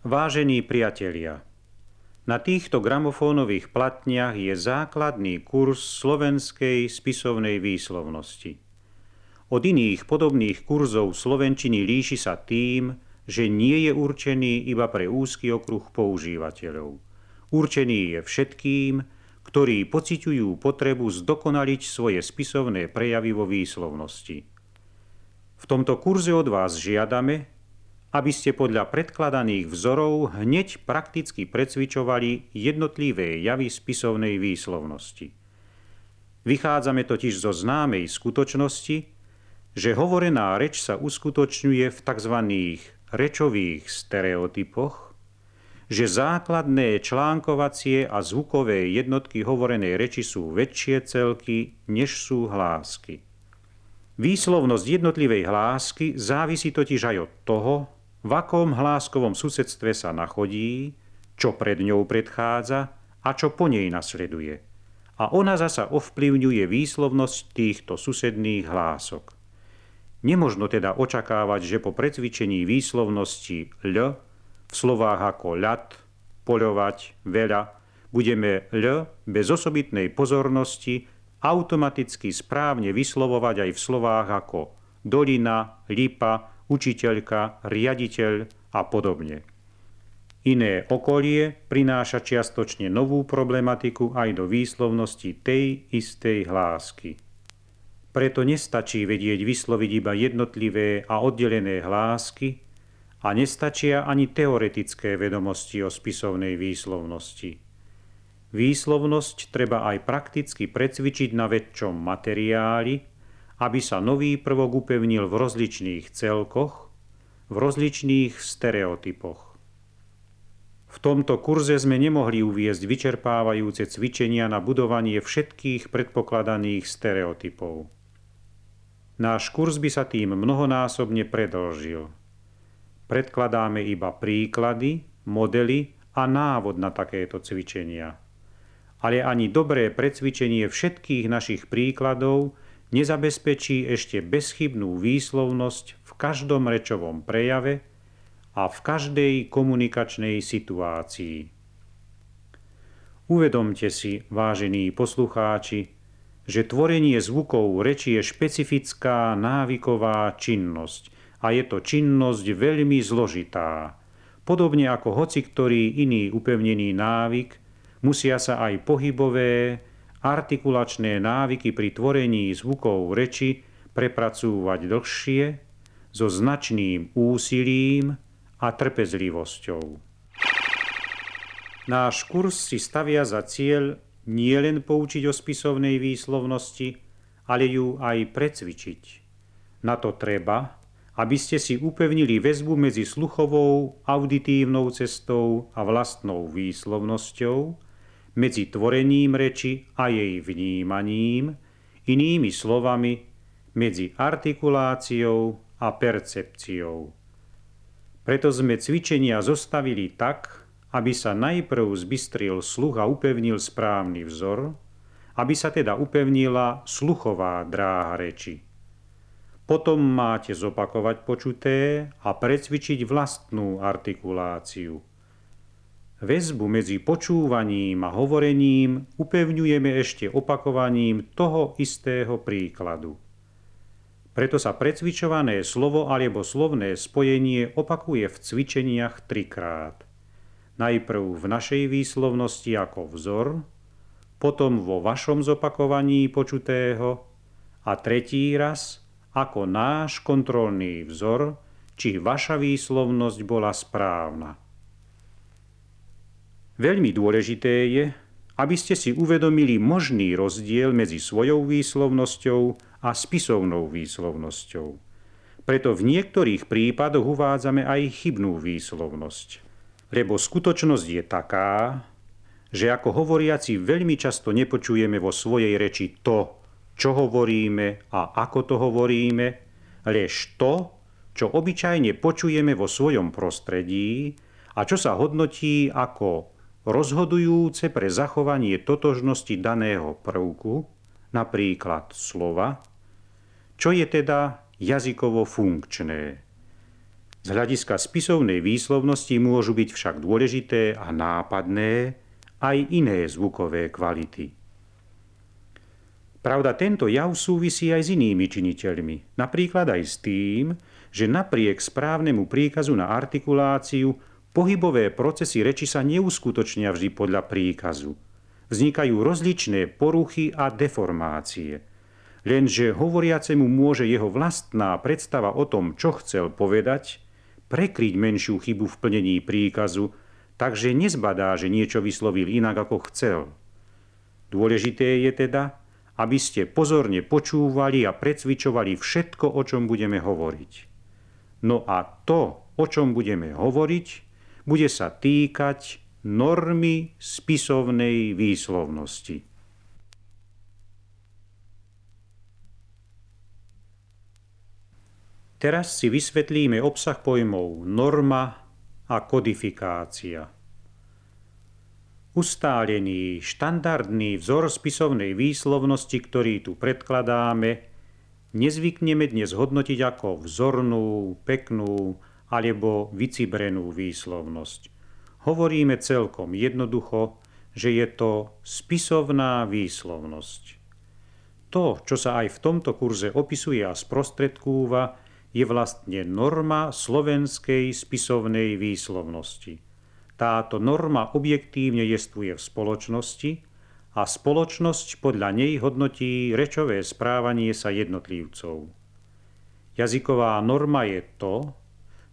Vážení priatelia, na týchto gramofónových platniach je základný kurz slovenskej spisovnej výslovnosti. Od iných podobných kurzov slovenčiny líši sa tým, že nie je určený iba pre úzky okruh používateľov. Určený je všetkým, ktorí pociťujú potrebu zdokonaliť svoje spisovné prejavy vo výslovnosti. V tomto kurze od vás žiadame, aby ste podľa predkladaných vzorov hneď prakticky precvičovali jednotlivé javy spisovnej výslovnosti. Vychádzame totiž zo známej skutočnosti, že hovorená reč sa uskutočňuje v tzv. rečových stereotypoch, že základné článkovacie a zvukové jednotky hovorenej reči sú väčšie celky, než sú hlásky. Výslovnosť jednotlivej hlásky závisí totiž aj od toho, v akom hláskovom susedstve sa nachodí, čo pred ňou predchádza a čo po nej nasleduje. A ona zasa ovplyvňuje výslovnosť týchto susedných hlások. Nemožno teda očakávať, že po precvičení výslovnosti L v slovách ako ľad, poľovať, veľa, budeme L bez osobitnej pozornosti automaticky správne vyslovovať aj v slovách ako dolina, lipa, učiteľka, riaditeľ a podobne. Iné okolie prináša čiastočne novú problematiku aj do výslovnosti tej istej hlásky. Preto nestačí vedieť vysloviť iba jednotlivé a oddelené hlásky a nestačia ani teoretické vedomosti o spisovnej výslovnosti. Výslovnosť treba aj prakticky precvičiť na väčšom materiáli, aby sa nový prvok upevnil v rozličných celkoch, v rozličných stereotypoch. V tomto kurze sme nemohli uviezť vyčerpávajúce cvičenia na budovanie všetkých predpokladaných stereotypov. Náš kurz by sa tým mnohonásobne predlžil. Predkladáme iba príklady, modely a návod na takéto cvičenia. Ale ani dobré precvičenie všetkých našich príkladov nezabezpečí ešte bezchybnú výslovnosť v každom rečovom prejave a v každej komunikačnej situácii. Uvedomte si, vážení poslucháči, že tvorenie zvukov reči je špecifická návyková činnosť a je to činnosť veľmi zložitá. Podobne ako hoci ktorý iný upevnený návyk, musia sa aj pohybové, artikulačné návyky pri tvorení zvukov reči prepracúvať dlhšie, so značným úsilím a trpezlivosťou. Náš kurz si stavia za cieľ nielen poučiť o spisovnej výslovnosti, ale ju aj precvičiť. Na to treba, aby ste si upevnili väzbu medzi sluchovou, auditívnou cestou a vlastnou výslovnosťou, medzi tvorením reči a jej vnímaním, inými slovami medzi artikuláciou a percepciou. Preto sme cvičenia zostavili tak, aby sa najprv zbystril sluch a upevnil správny vzor, aby sa teda upevnila sluchová dráha reči. Potom máte zopakovať počuté a precvičiť vlastnú artikuláciu – Väzbu medzi počúvaním a hovorením upevňujeme ešte opakovaním toho istého príkladu. Preto sa precvičované slovo alebo slovné spojenie opakuje v cvičeniach trikrát. Najprv v našej výslovnosti ako vzor, potom vo vašom zopakovaní počutého a tretí raz ako náš kontrolný vzor, či vaša výslovnosť bola správna. Veľmi dôležité je, aby ste si uvedomili možný rozdiel medzi svojou výslovnosťou a spisovnou výslovnosťou. Preto v niektorých prípadoch uvádzame aj chybnú výslovnosť. Lebo skutočnosť je taká, že ako hovoriaci veľmi často nepočujeme vo svojej reči to, čo hovoríme a ako to hovoríme, lež to, čo obyčajne počujeme vo svojom prostredí a čo sa hodnotí ako rozhodujúce pre zachovanie totožnosti daného prvku, napríklad slova, čo je teda jazykovo funkčné. Z hľadiska spisovnej výslovnosti môžu byť však dôležité a nápadné aj iné zvukové kvality. Pravda, tento jav súvisí aj s inými činiteľmi, napríklad aj s tým, že napriek správnemu príkazu na artikuláciu pohybové procesy reči sa neuskutočnia vždy podľa príkazu. Vznikajú rozličné poruchy a deformácie. Lenže hovoriacemu môže jeho vlastná predstava o tom, čo chcel povedať, prekryť menšiu chybu v plnení príkazu, takže nezbadá, že niečo vyslovil inak, ako chcel. Dôležité je teda, aby ste pozorne počúvali a precvičovali všetko, o čom budeme hovoriť. No a to, o čom budeme hovoriť, bude sa týkať normy spisovnej výslovnosti. Teraz si vysvetlíme obsah pojmov norma a kodifikácia. Ustálený, štandardný vzor spisovnej výslovnosti, ktorý tu predkladáme, nezvykneme dnes hodnotiť ako vzornú, peknú alebo vycibrenú výslovnosť. Hovoríme celkom jednoducho, že je to spisovná výslovnosť. To, čo sa aj v tomto kurze opisuje a sprostredkúva, je vlastne norma slovenskej spisovnej výslovnosti – táto norma objektívne jestvuje v spoločnosti a spoločnosť podľa nej hodnotí rečové správanie sa jednotlivcov. Jazyková norma je to,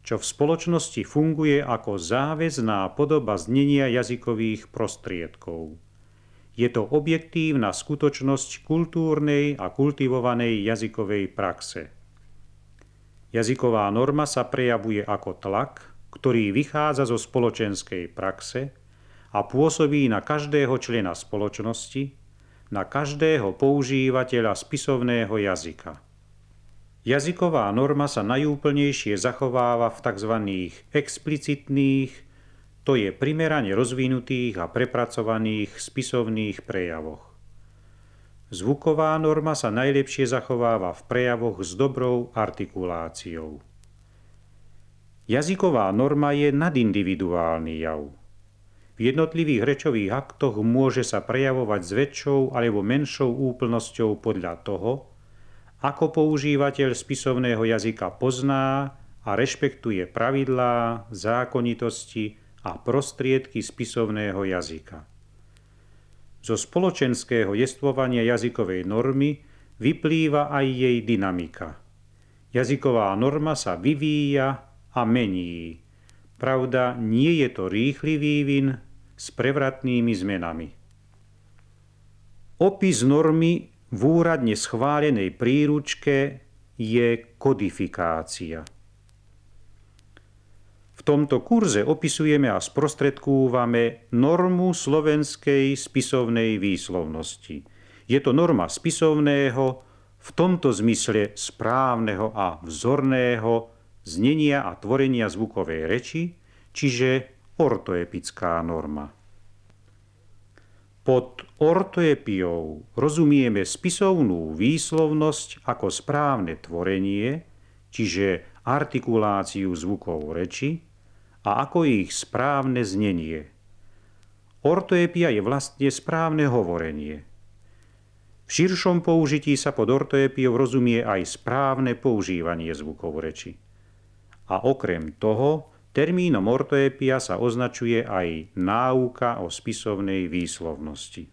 čo v spoločnosti funguje ako záväzná podoba znenia jazykových prostriedkov. Je to objektívna skutočnosť kultúrnej a kultivovanej jazykovej praxe. Jazyková norma sa prejavuje ako tlak, ktorý vychádza zo spoločenskej praxe a pôsobí na každého člena spoločnosti, na každého používateľa spisovného jazyka. Jazyková norma sa najúplnejšie zachováva v tzv. explicitných, to je primerane rozvinutých a prepracovaných spisovných prejavoch. Zvuková norma sa najlepšie zachováva v prejavoch s dobrou artikuláciou. Jazyková norma je nadindividuálny jav. V jednotlivých rečových aktoch môže sa prejavovať s väčšou alebo menšou úplnosťou podľa toho, ako používateľ spisovného jazyka pozná a rešpektuje pravidlá, zákonitosti a prostriedky spisovného jazyka. Zo spoločenského jestvovania jazykovej normy vyplýva aj jej dynamika. Jazyková norma sa vyvíja a mení. Pravda, nie je to rýchly vývin s prevratnými zmenami. Opis normy v úradne schválenej príručke je kodifikácia. V tomto kurze opisujeme a sprostredkúvame normu slovenskej spisovnej výslovnosti. Je to norma spisovného, v tomto zmysle správneho a vzorného, znenia a tvorenia zvukovej reči, čiže ortoepická norma. Pod ortoepiou rozumieme spisovnú výslovnosť ako správne tvorenie, čiže artikuláciu zvukov reči a ako ich správne znenie. Ortoepia je vlastne správne hovorenie. V širšom použití sa pod ortoepiou rozumie aj správne používanie zvukov reči. A okrem toho, termínom ortoepia sa označuje aj náuka o spisovnej výslovnosti.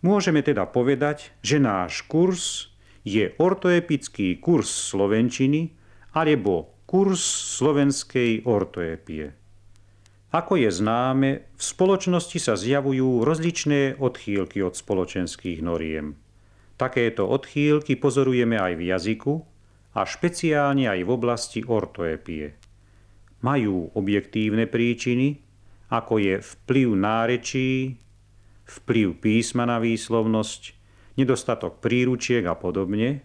Môžeme teda povedať, že náš kurz je ortoepický kurz slovenčiny alebo kurz slovenskej ortoepie. Ako je známe, v spoločnosti sa zjavujú rozličné odchýlky od spoločenských noriem. Takéto odchýlky pozorujeme aj v jazyku, a špeciálne aj v oblasti ortoepie. Majú objektívne príčiny, ako je vplyv nárečí, vplyv písma na výslovnosť, nedostatok príručiek a podobne,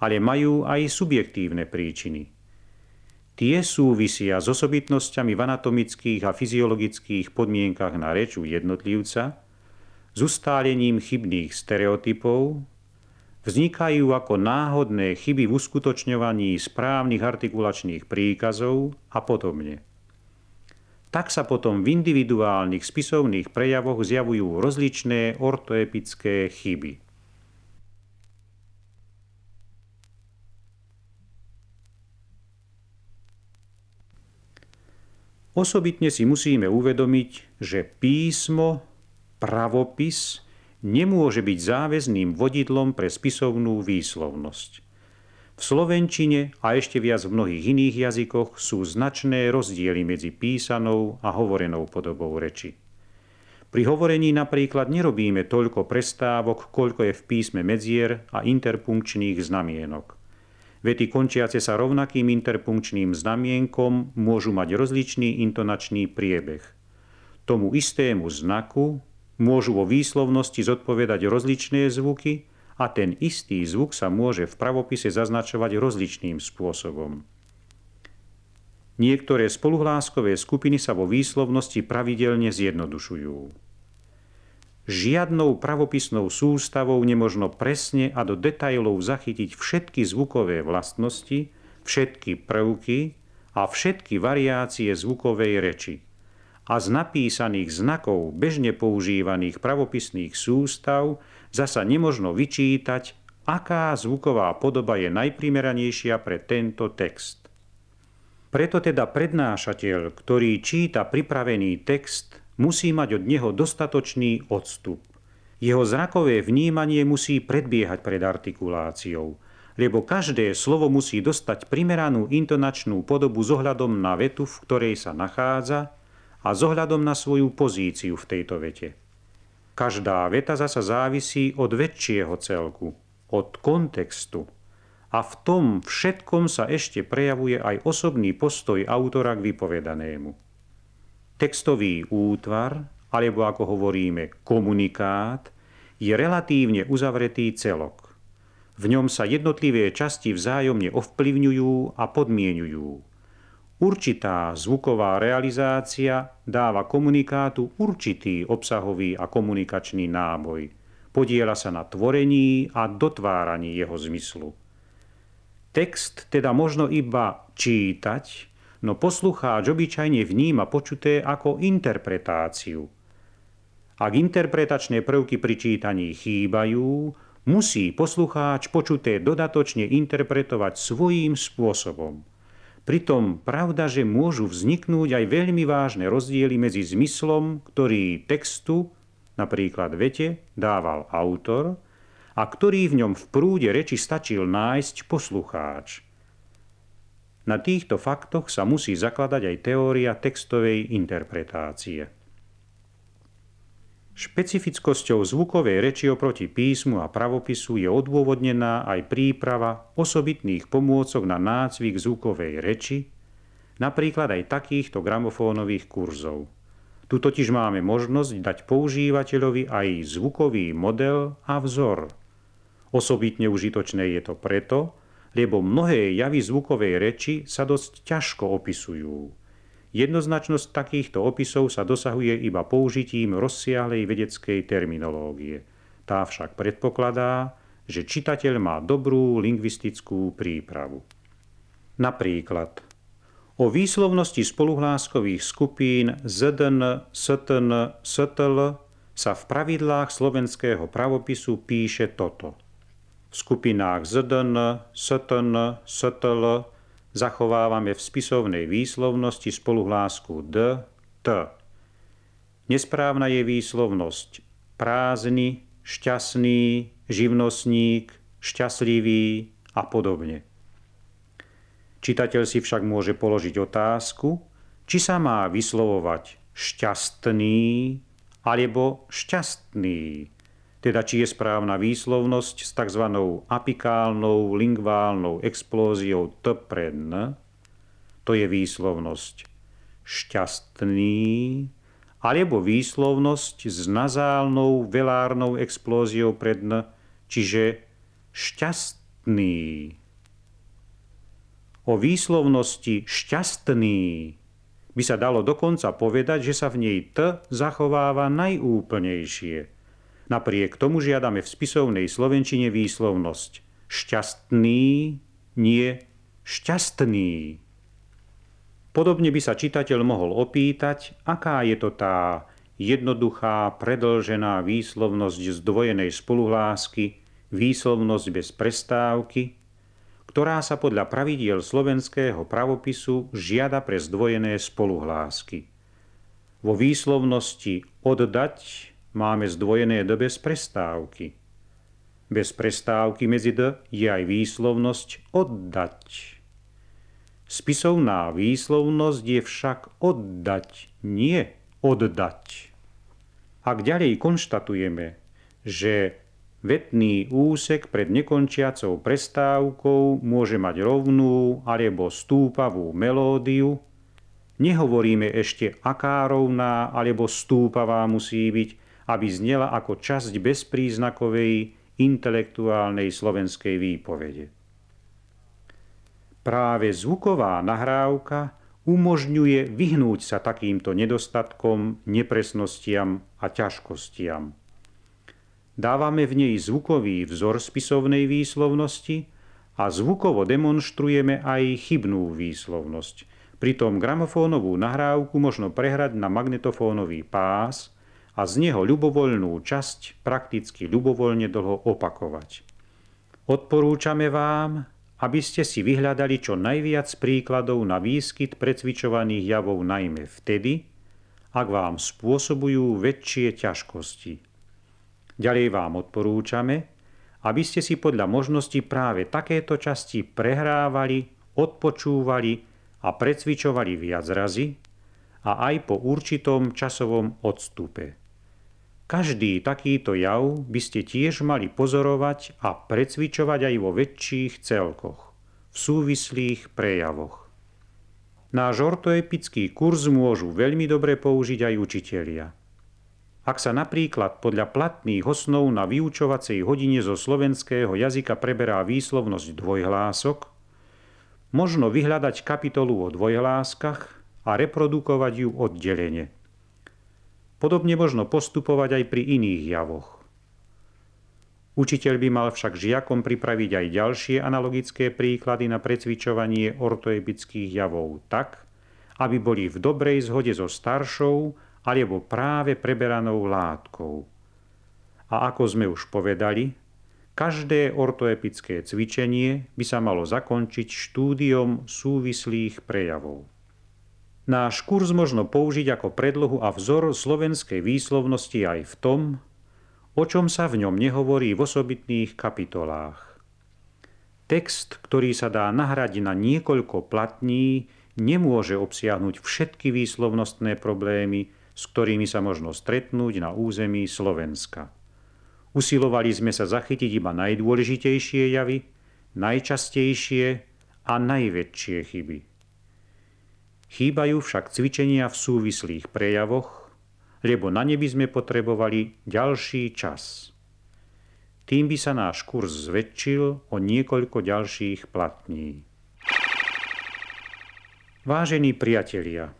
ale majú aj subjektívne príčiny. Tie súvisia s osobitnosťami v anatomických a fyziologických podmienkach na reč u jednotlivca, s ustálením chybných stereotypov, vznikajú ako náhodné chyby v uskutočňovaní správnych artikulačných príkazov a podobne. Tak sa potom v individuálnych spisovných prejavoch zjavujú rozličné ortoepické chyby. Osobitne si musíme uvedomiť, že písmo, pravopis nemôže byť záväzným vodidlom pre spisovnú výslovnosť. V slovenčine a ešte viac v mnohých iných jazykoch sú značné rozdiely medzi písanou a hovorenou podobou reči. Pri hovorení napríklad nerobíme toľko prestávok, koľko je v písme medzier a interpunkčných znamienok. Vety končiace sa rovnakým interpunkčným znamienkom môžu mať rozličný intonačný priebeh. Tomu istému znaku môžu vo výslovnosti zodpovedať rozličné zvuky a ten istý zvuk sa môže v pravopise zaznačovať rozličným spôsobom. Niektoré spoluhláskové skupiny sa vo výslovnosti pravidelne zjednodušujú. Žiadnou pravopisnou sústavou nemožno presne a do detajlov zachytiť všetky zvukové vlastnosti, všetky prvky a všetky variácie zvukovej reči. A z napísaných znakov bežne používaných pravopisných sústav zasa nemožno vyčítať, aká zvuková podoba je najprimeranejšia pre tento text. Preto teda prednášateľ, ktorý číta pripravený text, musí mať od neho dostatočný odstup. Jeho zrakové vnímanie musí predbiehať pred artikuláciou, lebo každé slovo musí dostať primeranú intonačnú podobu s na vetu, v ktorej sa nachádza a s ohľadom na svoju pozíciu v tejto vete. Každá veta zasa závisí od väčšieho celku, od kontextu. A v tom všetkom sa ešte prejavuje aj osobný postoj autora k vypovedanému. Textový útvar, alebo ako hovoríme komunikát, je relatívne uzavretý celok. V ňom sa jednotlivé časti vzájomne ovplyvňujú a podmienujú. Určitá zvuková realizácia dáva komunikátu určitý obsahový a komunikačný náboj. Podiela sa na tvorení a dotváraní jeho zmyslu. Text teda možno iba čítať, no poslucháč obyčajne vníma počuté ako interpretáciu. Ak interpretačné prvky pri čítaní chýbajú, musí poslucháč počuté dodatočne interpretovať svojím spôsobom. Pritom pravda, že môžu vzniknúť aj veľmi vážne rozdiely medzi zmyslom, ktorý textu, napríklad vete, dával autor, a ktorý v ňom v prúde reči stačil nájsť poslucháč – na týchto faktoch sa musí zakladať aj teória textovej interpretácie. Špecifickosťou zvukovej reči oproti písmu a pravopisu je odôvodnená aj príprava osobitných pomôcok na nácvik zvukovej reči, napríklad aj takýchto gramofónových kurzov. Tu totiž máme možnosť dať používateľovi aj zvukový model a vzor. Osobitne užitočné je to preto, lebo mnohé javy zvukovej reči sa dosť ťažko opisujú. Jednoznačnosť takýchto opisov sa dosahuje iba použitím rozsiahlej vedeckej terminológie. Tá však predpokladá, že čitateľ má dobrú lingvistickú prípravu. Napríklad o výslovnosti spoluhláskových skupín ZDN, STN, STL sa v pravidlách slovenského pravopisu píše toto – v skupinách ZDN, STN, STL zachovávame v spisovnej výslovnosti spoluhlásku D, T. Nesprávna je výslovnosť prázdny, šťastný, živnostník, šťastlivý a podobne. Čitateľ si však môže položiť otázku, či sa má vyslovovať šťastný alebo šťastný teda či je správna výslovnosť s tzv. apikálnou lingválnou explóziou t pre n, to je výslovnosť šťastný, alebo výslovnosť s nazálnou velárnou explóziou pred n, čiže šťastný. O výslovnosti šťastný by sa dalo dokonca povedať, že sa v nej t zachováva najúplnejšie – Napriek tomu žiadame v spisovnej slovenčine výslovnosť šťastný, nie šťastný. Podobne by sa čitateľ mohol opýtať, aká je to tá jednoduchá, predlžená výslovnosť zdvojenej spoluhlásky, výslovnosť bez prestávky, ktorá sa podľa pravidiel slovenského pravopisu žiada pre zdvojené spoluhlásky. Vo výslovnosti oddať máme zdvojené D bez prestávky. Bez prestávky medzi D je aj výslovnosť oddať. Spisovná výslovnosť je však oddať, nie oddať. Ak ďalej konštatujeme, že vetný úsek pred nekončiacou prestávkou môže mať rovnú alebo stúpavú melódiu, nehovoríme ešte aká rovná alebo stúpavá musí byť, aby znela ako časť bezpríznakovej intelektuálnej slovenskej výpovede. Práve zvuková nahrávka umožňuje vyhnúť sa takýmto nedostatkom, nepresnostiam a ťažkostiam. Dávame v nej zvukový vzor spisovnej výslovnosti a zvukovo demonstrujeme aj chybnú výslovnosť. Pritom gramofónovú nahrávku možno prehrať na magnetofónový pás – a z neho ľubovoľnú časť prakticky ľubovoľne dlho opakovať. Odporúčame vám, aby ste si vyhľadali čo najviac príkladov na výskyt precvičovaných javov najmä vtedy, ak vám spôsobujú väčšie ťažkosti. Ďalej vám odporúčame, aby ste si podľa možnosti práve takéto časti prehrávali, odpočúvali a precvičovali viac razy a aj po určitom časovom odstupe. Každý takýto jav by ste tiež mali pozorovať a precvičovať aj vo väčších celkoch, v súvislých prejavoch. Náš ortoepický kurz môžu veľmi dobre použiť aj učitelia. Ak sa napríklad podľa platných osnov na vyučovacej hodine zo slovenského jazyka preberá výslovnosť dvojhlások, možno vyhľadať kapitolu o dvojhláskach a reprodukovať ju oddelenie. Podobne možno postupovať aj pri iných javoch. Učiteľ by mal však žiakom pripraviť aj ďalšie analogické príklady na precvičovanie ortoepických javov tak, aby boli v dobrej zhode so staršou alebo práve preberanou látkou. A ako sme už povedali, každé ortoepické cvičenie by sa malo zakončiť štúdiom súvislých prejavov. Náš kurz možno použiť ako predlohu a vzor slovenskej výslovnosti aj v tom, o čom sa v ňom nehovorí v osobitných kapitolách. Text, ktorý sa dá nahradiť na niekoľko platní, nemôže obsiahnuť všetky výslovnostné problémy, s ktorými sa možno stretnúť na území Slovenska. Usilovali sme sa zachytiť iba najdôležitejšie javy, najčastejšie a najväčšie chyby. Chýbajú však cvičenia v súvislých prejavoch, lebo na nebi sme potrebovali ďalší čas. Tým by sa náš kurz zväčšil o niekoľko ďalších platní. Vážení priatelia,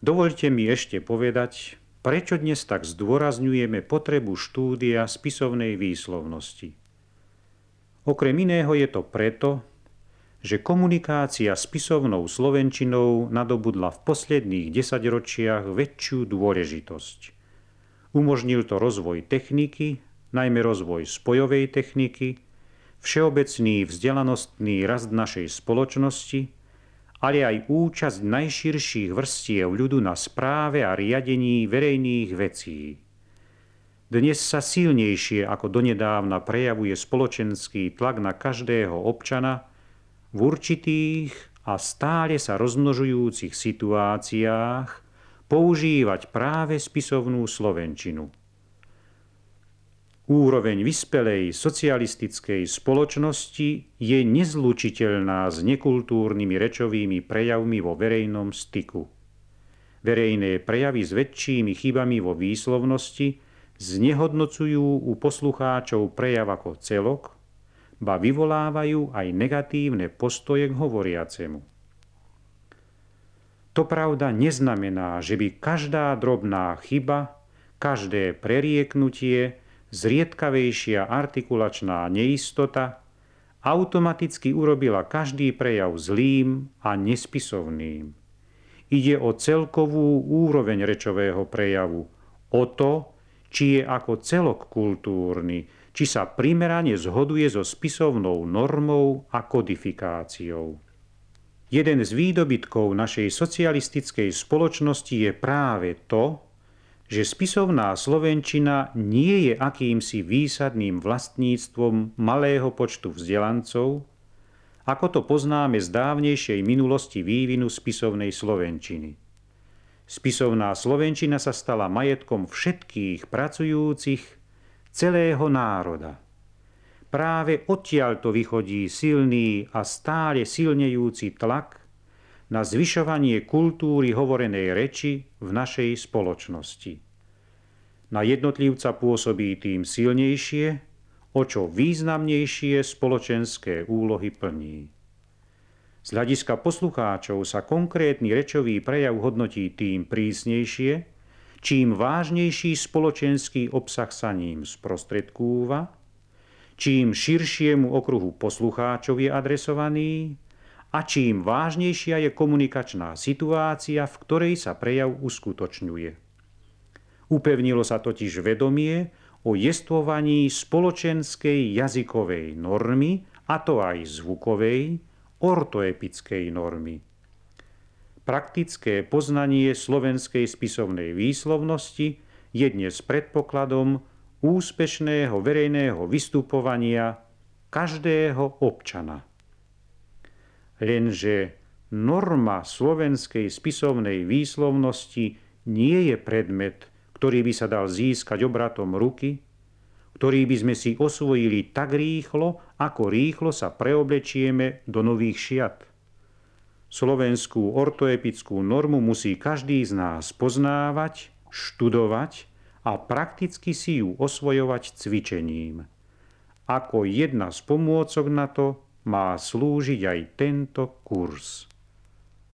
dovolte mi ešte povedať, prečo dnes tak zdôrazňujeme potrebu štúdia spisovnej výslovnosti. Okrem iného je to preto, že komunikácia s pisovnou slovenčinou nadobudla v posledných desaťročiach väčšiu dôležitosť. Umožnil to rozvoj techniky, najmä rozvoj spojovej techniky, všeobecný vzdelanostný rast našej spoločnosti, ale aj účasť najširších vrstiev ľudu na správe a riadení verejných vecí. Dnes sa silnejšie ako donedávna prejavuje spoločenský tlak na každého občana – v určitých a stále sa rozmnožujúcich situáciách používať práve spisovnú slovenčinu. Úroveň vyspelej socialistickej spoločnosti je nezlučiteľná s nekultúrnymi rečovými prejavmi vo verejnom styku. Verejné prejavy s väčšími chybami vo výslovnosti znehodnocujú u poslucháčov prejav ako celok ba vyvolávajú aj negatívne postoje k hovoriacemu. To pravda neznamená, že by každá drobná chyba, každé prerieknutie, zriedkavejšia artikulačná neistota automaticky urobila každý prejav zlým a nespisovným. Ide o celkovú úroveň rečového prejavu, o to, či je ako celok kultúrny, či sa primerane zhoduje so spisovnou normou a kodifikáciou. Jeden z výdobytkov našej socialistickej spoločnosti je práve to, že spisovná slovenčina nie je akýmsi výsadným vlastníctvom malého počtu vzdelancov, ako to poznáme z dávnejšej minulosti vývinu spisovnej slovenčiny. Spisovná slovenčina sa stala majetkom všetkých pracujúcich celého národa. Práve odtiaľ to vychodí silný a stále silnejúci tlak na zvyšovanie kultúry hovorenej reči v našej spoločnosti. Na jednotlivca pôsobí tým silnejšie, o čo významnejšie spoločenské úlohy plní. Z hľadiska poslucháčov sa konkrétny rečový prejav hodnotí tým prísnejšie, čím vážnejší spoločenský obsah sa ním sprostredkúva, čím širšiemu okruhu poslucháčov je adresovaný a čím vážnejšia je komunikačná situácia, v ktorej sa prejav uskutočňuje. Upevnilo sa totiž vedomie o jestvovaní spoločenskej jazykovej normy, a to aj zvukovej, ortoepickej normy. Praktické poznanie slovenskej spisovnej výslovnosti je dnes predpokladom úspešného verejného vystupovania každého občana. Lenže norma slovenskej spisovnej výslovnosti nie je predmet, ktorý by sa dal získať obratom ruky, ktorý by sme si osvojili tak rýchlo, ako rýchlo sa preoblečieme do nových šiat. Slovenskú ortoepickú normu musí každý z nás poznávať, študovať a prakticky si ju osvojovať cvičením. Ako jedna z pomôcok na to má slúžiť aj tento kurz.